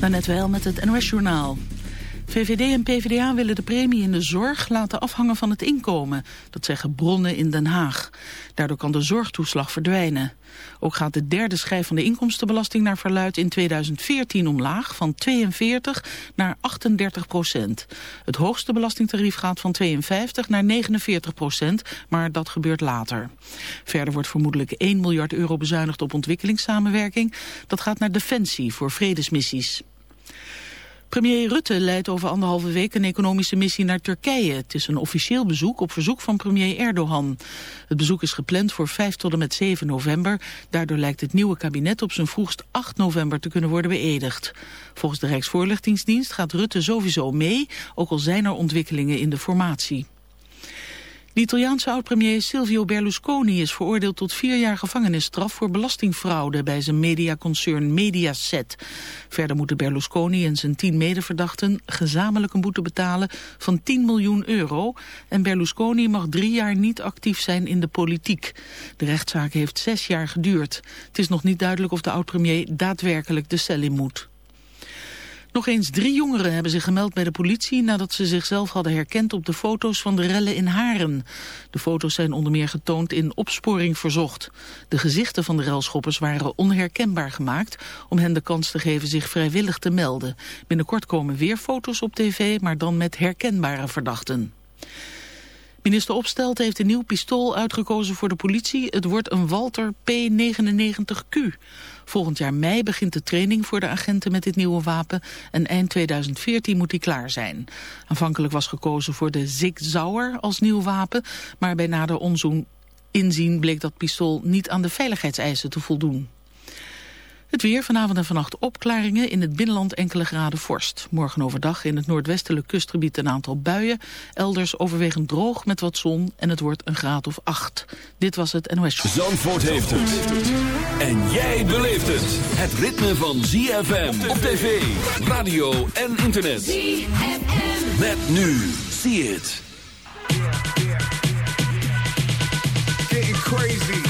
Daarnet wel met het NOS-journaal. VVD en PvdA willen de premie in de zorg laten afhangen van het inkomen. Dat zeggen bronnen in Den Haag. Daardoor kan de zorgtoeslag verdwijnen. Ook gaat de derde schijf van de inkomstenbelasting naar verluid in 2014 omlaag van 42 naar 38 procent. Het hoogste belastingtarief gaat van 52 naar 49 procent, maar dat gebeurt later. Verder wordt vermoedelijk 1 miljard euro bezuinigd op ontwikkelingssamenwerking. Dat gaat naar defensie voor vredesmissies. Premier Rutte leidt over anderhalve week een economische missie naar Turkije. Het is een officieel bezoek op verzoek van premier Erdogan. Het bezoek is gepland voor 5 tot en met 7 november. Daardoor lijkt het nieuwe kabinet op zijn vroegst 8 november te kunnen worden beëdigd. Volgens de Rijksvoorlichtingsdienst gaat Rutte sowieso mee, ook al zijn er ontwikkelingen in de formatie. De Italiaanse oud-premier Silvio Berlusconi is veroordeeld tot vier jaar gevangenisstraf voor belastingfraude bij zijn mediaconcern Mediaset. Verder moeten Berlusconi en zijn tien medeverdachten gezamenlijk een boete betalen van 10 miljoen euro. En Berlusconi mag drie jaar niet actief zijn in de politiek. De rechtszaak heeft zes jaar geduurd. Het is nog niet duidelijk of de oud-premier daadwerkelijk de cel in moet. Nog eens drie jongeren hebben zich gemeld bij de politie nadat ze zichzelf hadden herkend op de foto's van de rellen in Haren. De foto's zijn onder meer getoond in opsporing verzocht. De gezichten van de relschoppers waren onherkenbaar gemaakt om hen de kans te geven zich vrijwillig te melden. Binnenkort komen weer foto's op tv, maar dan met herkenbare verdachten. Minister Opstelt heeft een nieuw pistool uitgekozen voor de politie. Het wordt een Walter P99Q. Volgend jaar mei begint de training voor de agenten met dit nieuwe wapen en eind 2014 moet die klaar zijn. Aanvankelijk was gekozen voor de Zig Zauer als nieuw wapen, maar bij nader onzoen inzien bleek dat pistool niet aan de veiligheidseisen te voldoen. Het weer vanavond en vannacht opklaringen. In het binnenland enkele graden vorst. Morgen overdag in het noordwestelijk kustgebied een aantal buien. Elders overwegend droog met wat zon. En het wordt een graad of acht. Dit was het NOS Show. Zandvoort heeft het. En jij beleeft het. Het ritme van ZFM op tv, radio en internet. ZFM. Met nu. See it. crazy.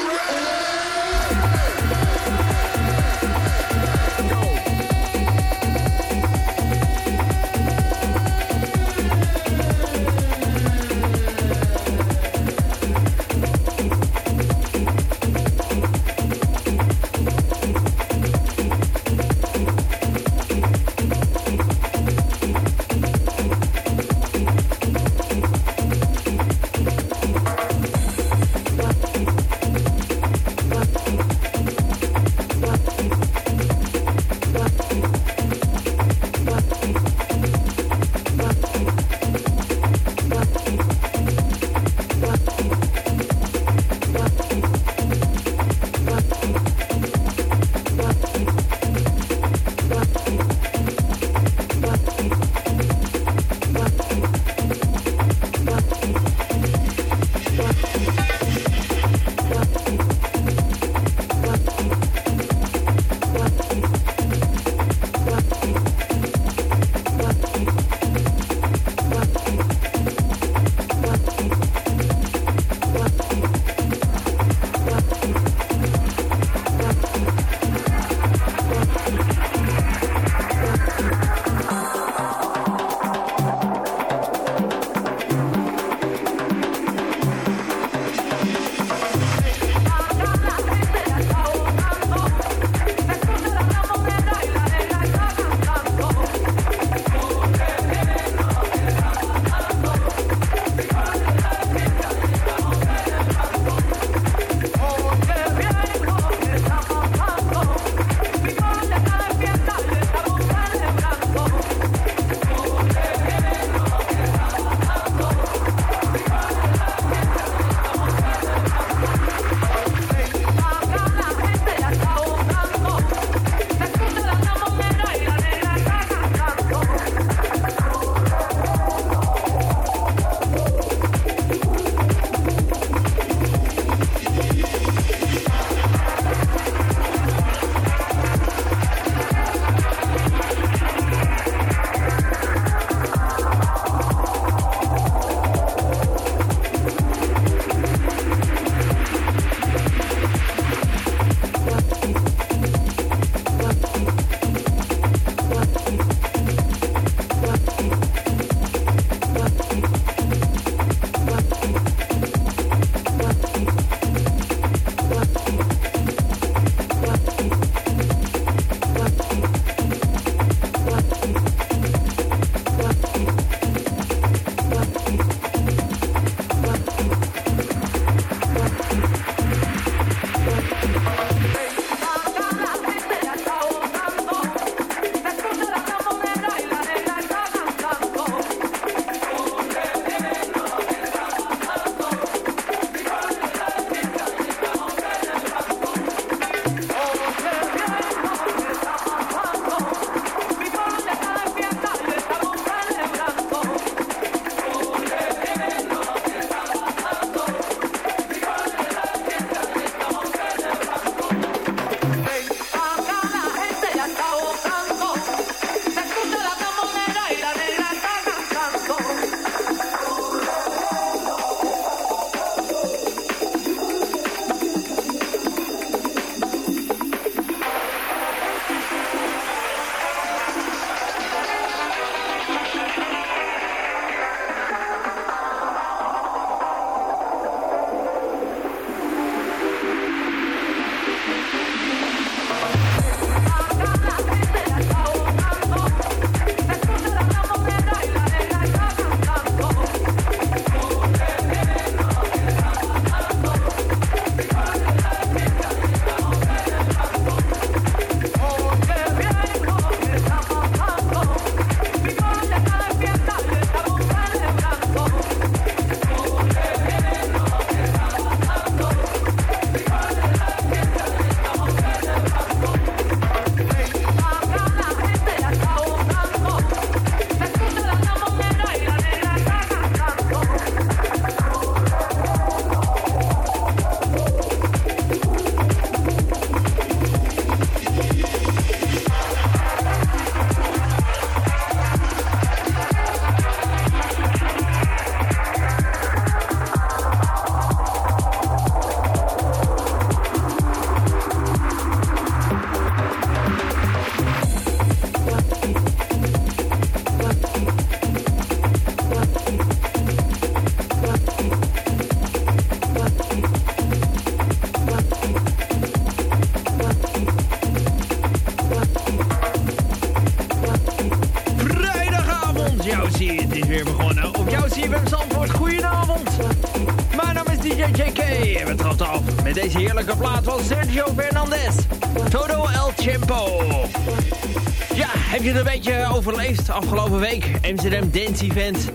overleefd afgelopen week? Amsterdam Dance Event.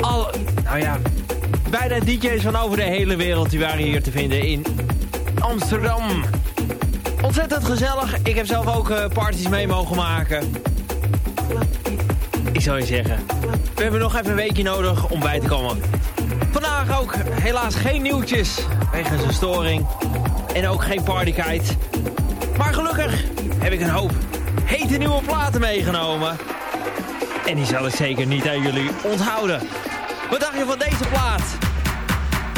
Al, nou ja, bijna DJ's van over de hele wereld die waren hier te vinden in Amsterdam. Ontzettend gezellig. Ik heb zelf ook uh, parties mee mogen maken. Ik zou je zeggen, we hebben nog even een weekje nodig om bij te komen. Vandaag ook helaas geen nieuwtjes, wegens een storing. En ook geen partykite. Maar gelukkig heb ik een hoop hete nieuwe platen meegenomen. En die zal ik zeker niet aan jullie onthouden. Wat dacht je van deze plaat?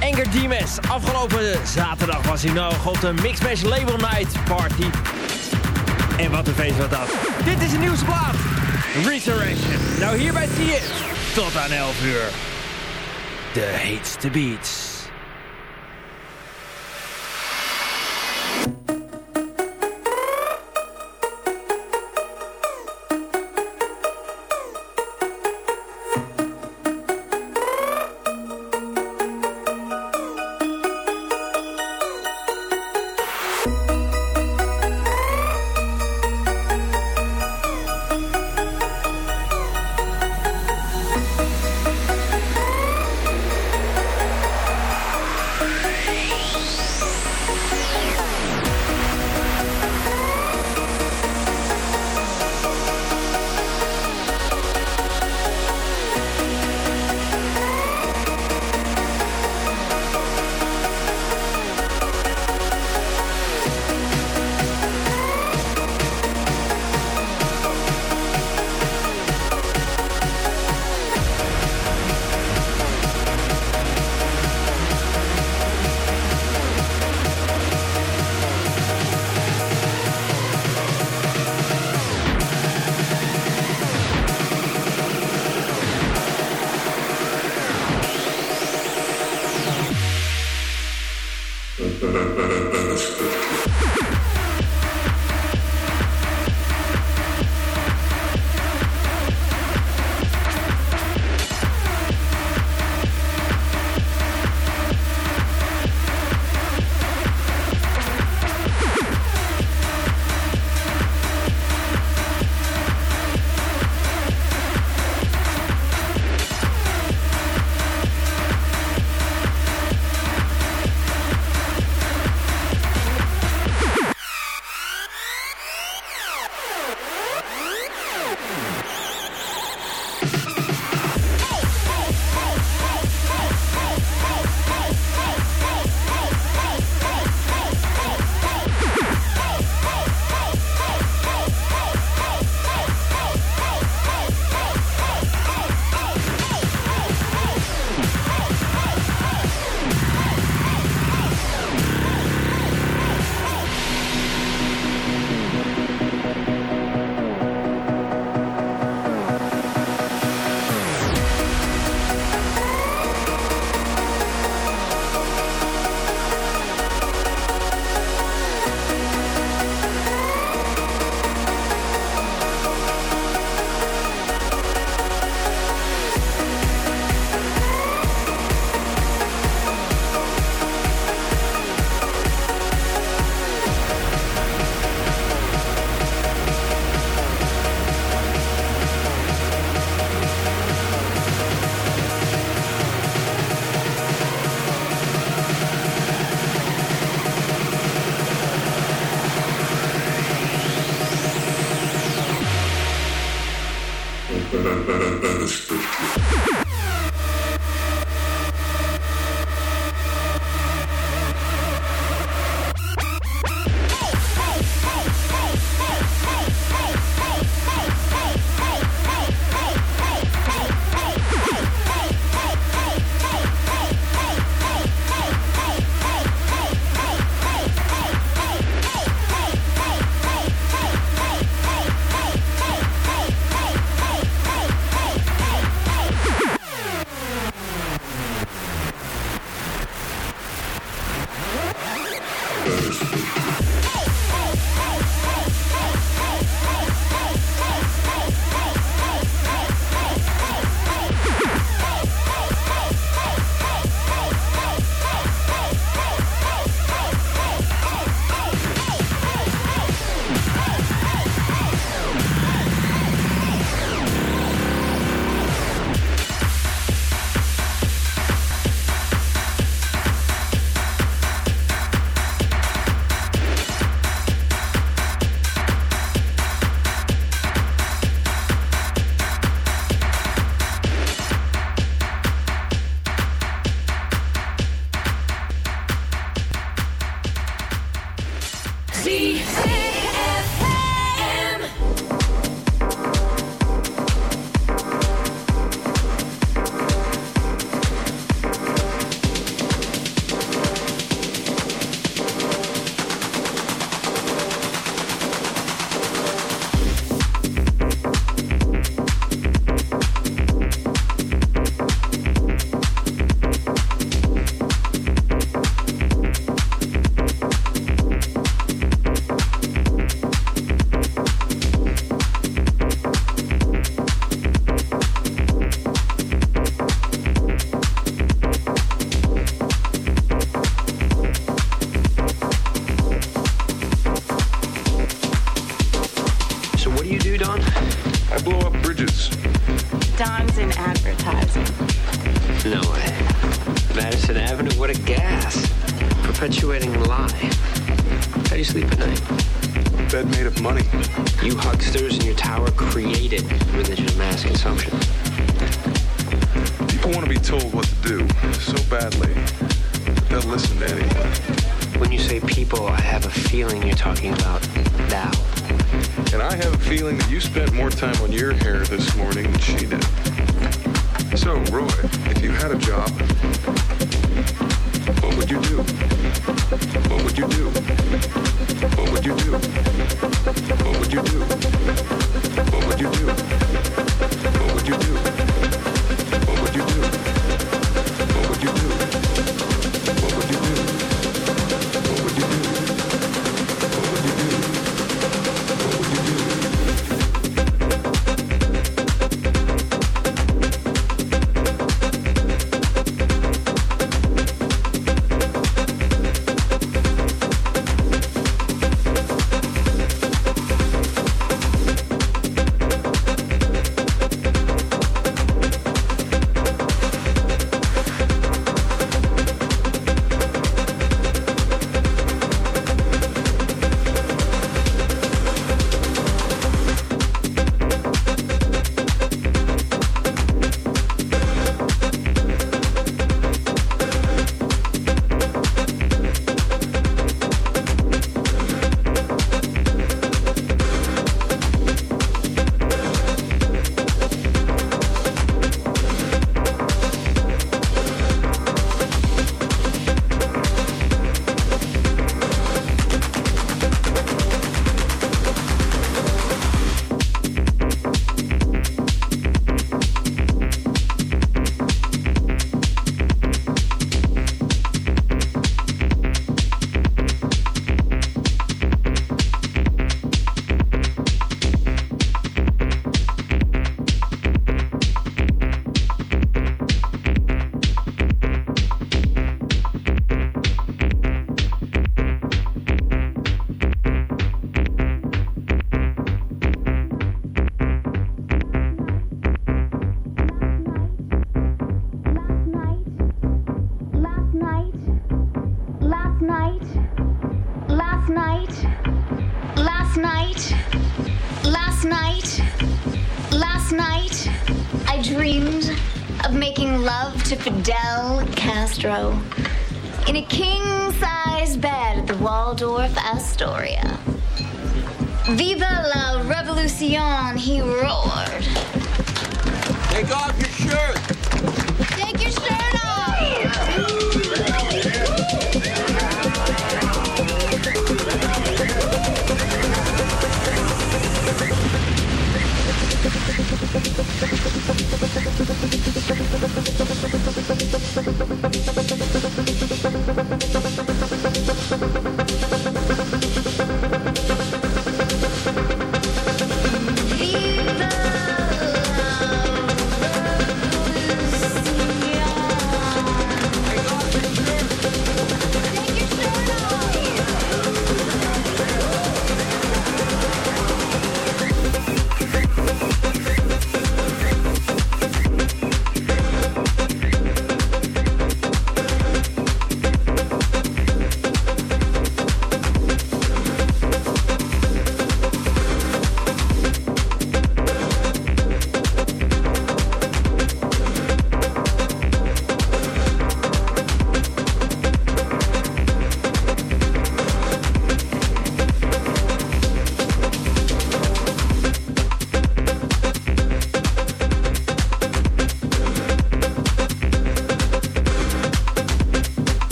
Enger Dimes. Afgelopen zaterdag was hij nog op de Mixmash Label Night Party. En wat een feest was dat. Dit is een nieuwste plaat. Resurrection. Nou hierbij zie je tot aan 11 uur. De heetste beats. No way. Madison Avenue, what a gas. Perpetuating lie. How do you sleep at night? Bed made of money. You hucksters in your tower created religious mass consumption. People want to be told what to do so badly that they'll listen to anyone. When you say people, I have a feeling you're talking about thou. And I have a feeling that you spent more time on your hair this morning than she did. So, Roy, if you had a job, what would you do? What would you do? What would you do? What would you do? What would you do? What would you do?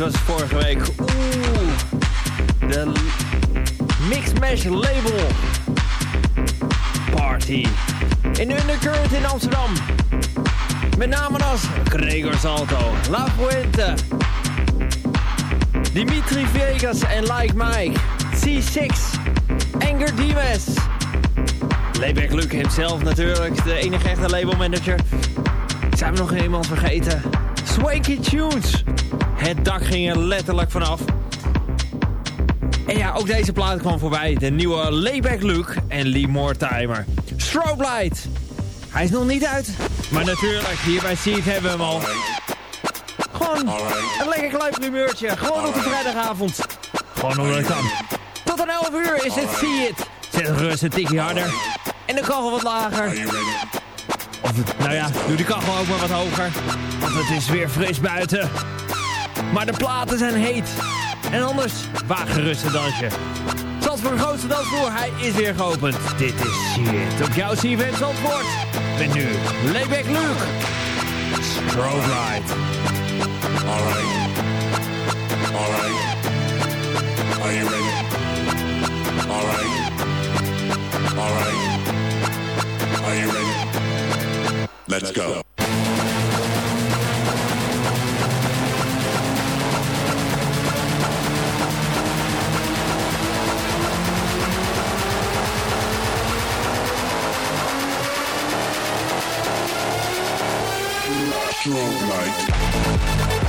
Was vorige week. Oeh. De Mix Mash Label Party. In Undercurrent in Amsterdam. Met name als Gregor Salto, La Fuente, Dimitri Vegas en Like Mike, C6, Anger Dimes. Layback Luke himself natuurlijk, de enige echte labelmanager. Zijn we nog iemand vergeten? Swanky Tunes. Het dak ging er letterlijk vanaf. En ja, ook deze plaat kwam voorbij. De nieuwe Layback Luke en Lee Mortimer. Strobe Light. Hij is nog niet uit. Maar natuurlijk, hier bij Seed hebben we hem al. Gewoon een lekker klein primeurtje. Gewoon op de vrijdagavond. Gewoon omdat het kan. Tot een 11 uur is het See It. Zet de rust een tikje harder. En de kachel wat lager. Of, nou ja, doe die kachel ook maar wat hoger. Want het is weer fris buiten. Maar de platen zijn heet. En anders, waag gerust een dansje. Zandvoort grootste dansvloer, hij is weer geopend. Dit is shit op jouw CFM Zandvoort. Met nu Layback Luke. Strobe Light. Alright. Alright. Are you ready? Alright. Alright. Are you ready? Let's go. Strobe light.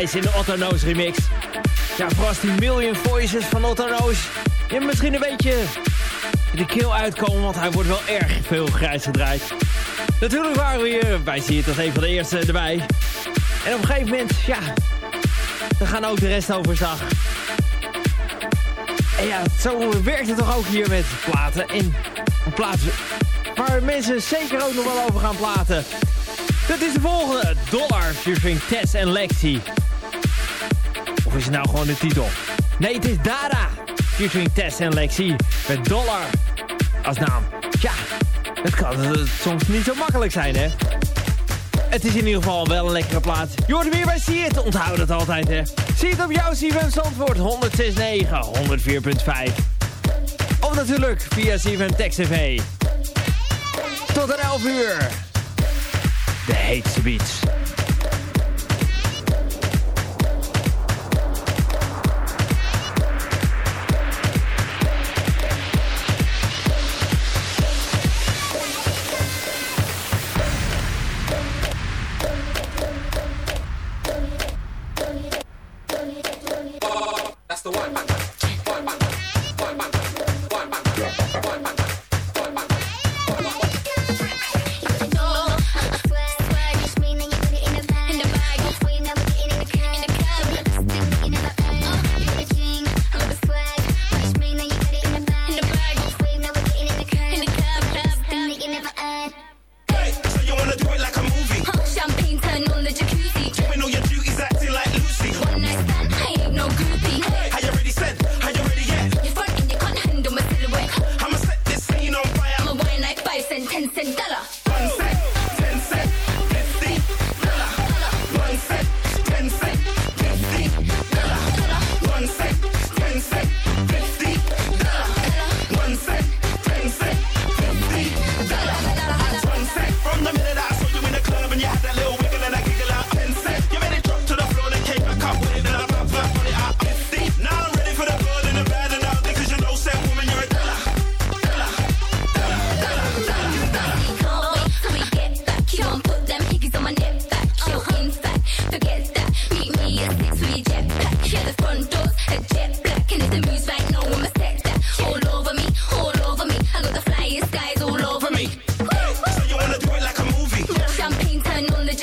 Ice in de Otto remix. Ja, vooral die Million Voices van Otto Je En misschien een beetje de keel uitkomen, want hij wordt wel erg veel grijs gedraaid. Natuurlijk waren we hier, wij zien het als een van de eerste erbij. En op een gegeven moment, ja, dan gaan ook de rest overzag. En ja, zo werkt het toch ook hier met platen. En platen, waar mensen zeker ook nog wel over gaan platen. Dat is de volgende. Dollar featuring Tess en Lexi. Of is het nou gewoon de titel? Nee, het is Dara. Featuring Tess en Lexi. Met Dollar als naam. Ja, het kan eh, soms niet zo makkelijk zijn, hè? Het is in ieder geval wel een lekkere plaats. Jordi, weer meer bij See Onthoud het altijd, hè? Zie het op jouw CFM Zandvoort 106.9, 104.5. Of natuurlijk via CFM Tech TV. Tot er 11 uur. De heetste beats.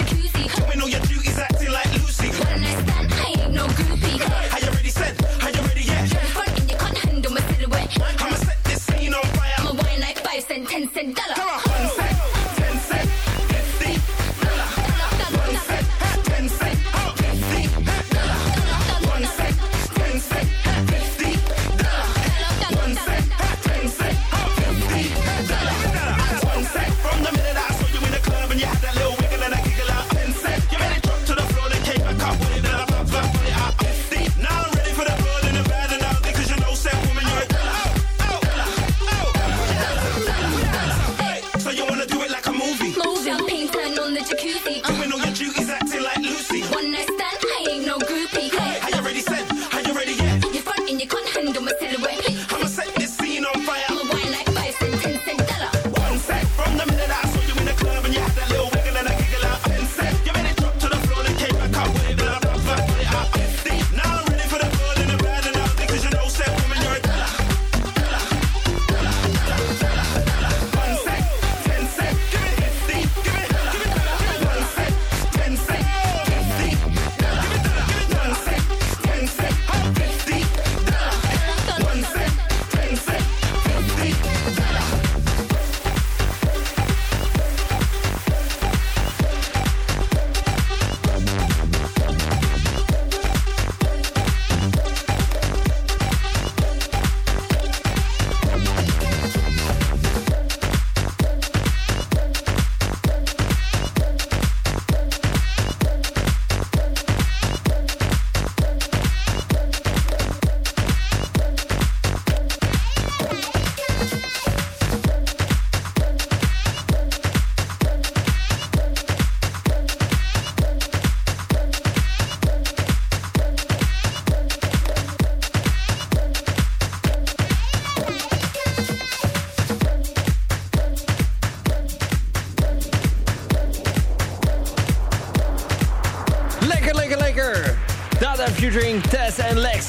jacuzzi.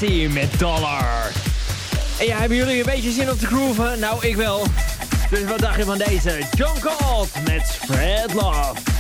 Lexi met Dollar. En ja, hebben jullie een beetje zin om te grooven? Nou, ik wel. Dus wat dacht je van deze? John Colt met Spread Love.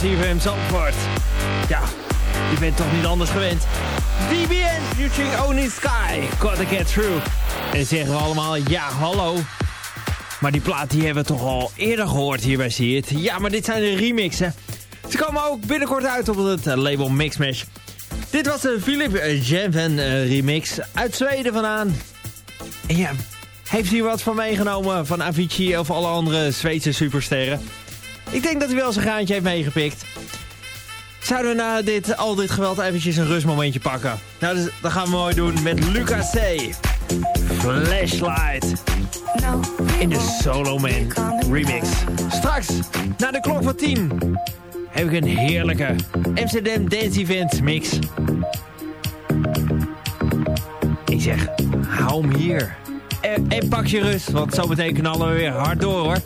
Jouw CFM Zandvoort. Ja, je bent toch niet anders gewend. DBN featuring Oni Sky, Gotta Get Through. En zeggen we allemaal, ja, hallo. Maar die plaat die hebben we toch al eerder gehoord hier bij See. Ja, maar dit zijn de remixen. Ze komen ook binnenkort uit op het eh, label Mixmash. Dit was de Philip Jenven eh, remix uit Zweden vandaan. En ja, heeft hij wat van meegenomen van Avicii of alle andere Zweedse supersterren? Ik denk dat hij wel zijn graantje heeft meegepikt. Zouden we na dit, al dit geweld eventjes een rustmomentje pakken? Nou, dus, dat gaan we mooi doen met Lucas C. Flashlight. In de Solo Man remix. Straks, na de klok van 10, heb ik een heerlijke Amsterdam Dance Event mix. Ik zeg, hou hem hier. En, pak je rust, want zo meteen knallen we weer hard door hoor.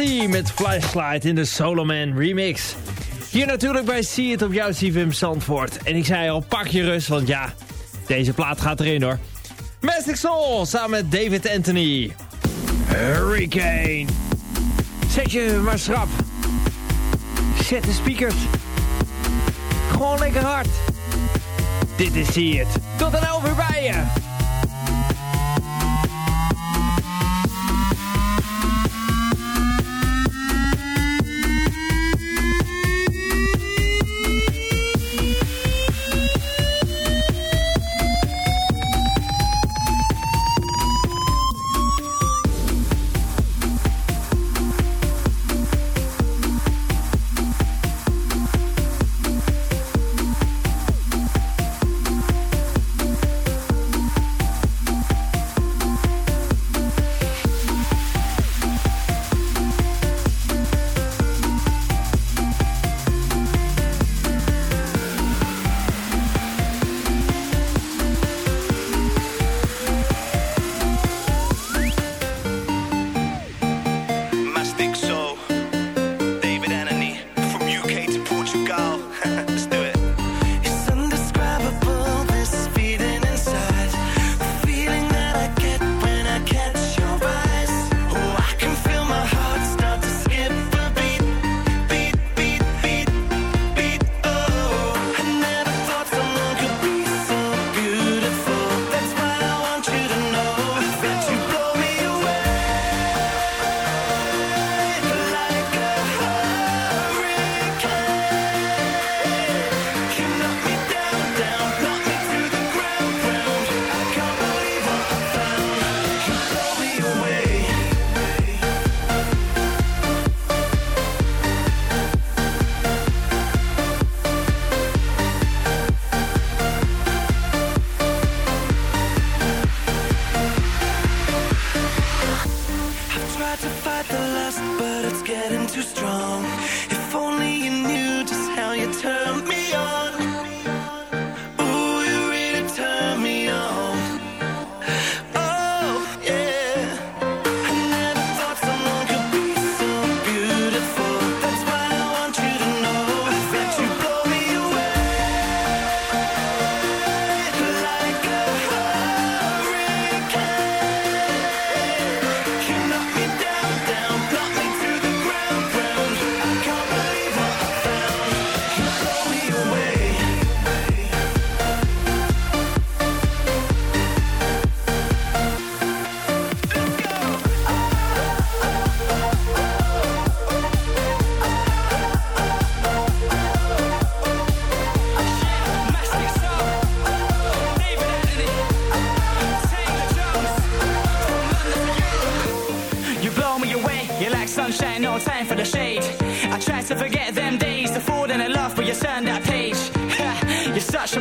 Met Flyslide in de Soloman remix. Hier natuurlijk bij See It op jouw CVM Zandvoort. En ik zei al, pak je rust, want ja, deze plaat gaat erin hoor. Mastic Soul samen met David Anthony. Hurricane. Zet je maar schrap. Zet de speakers. Gewoon lekker hard. Dit is See It. Tot een 11 uur bij je.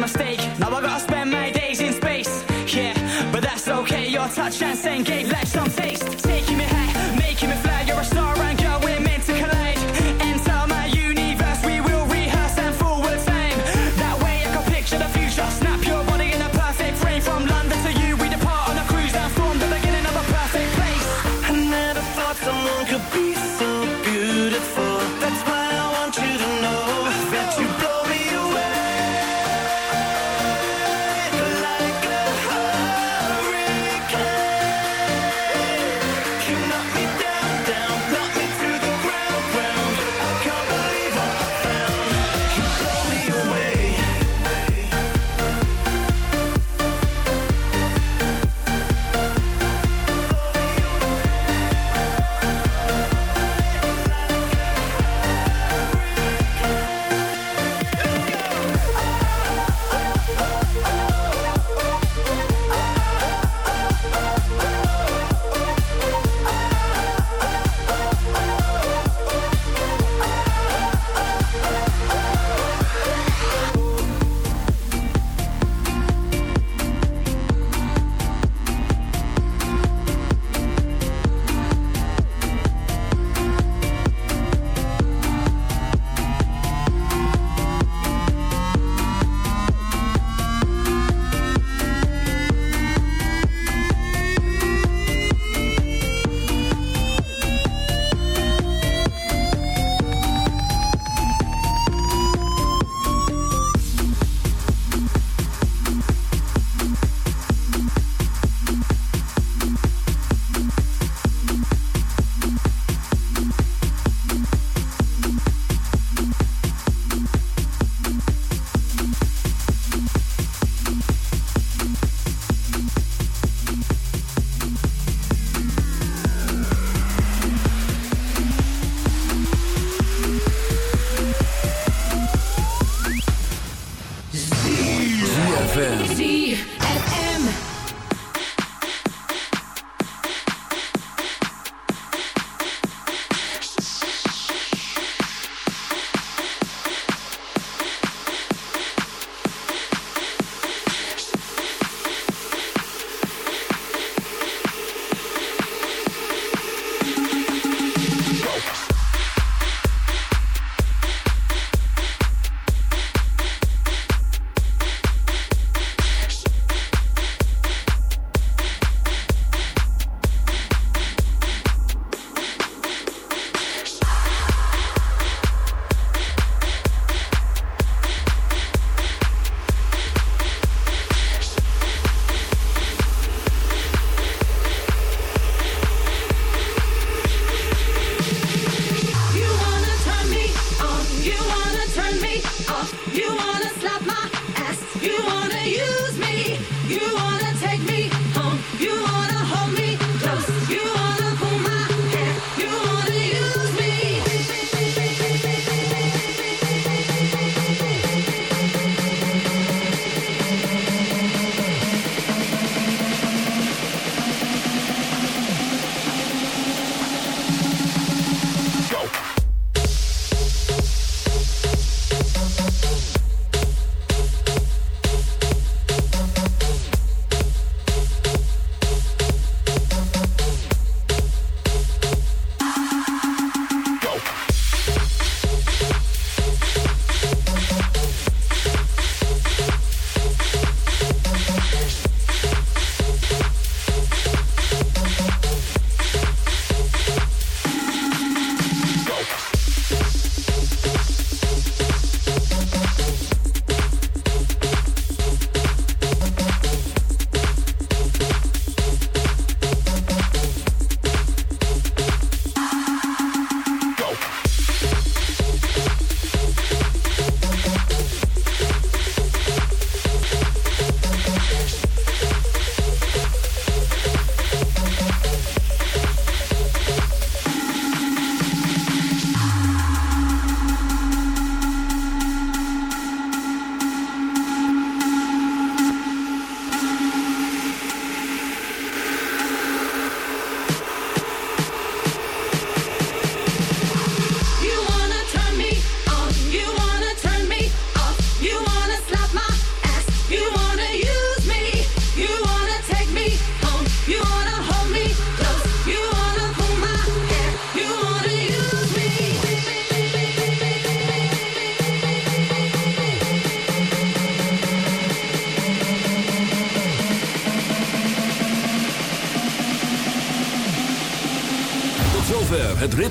mistake. Now I gotta spend my days in space. Yeah, but that's okay. Your touch and saying gave left some taste.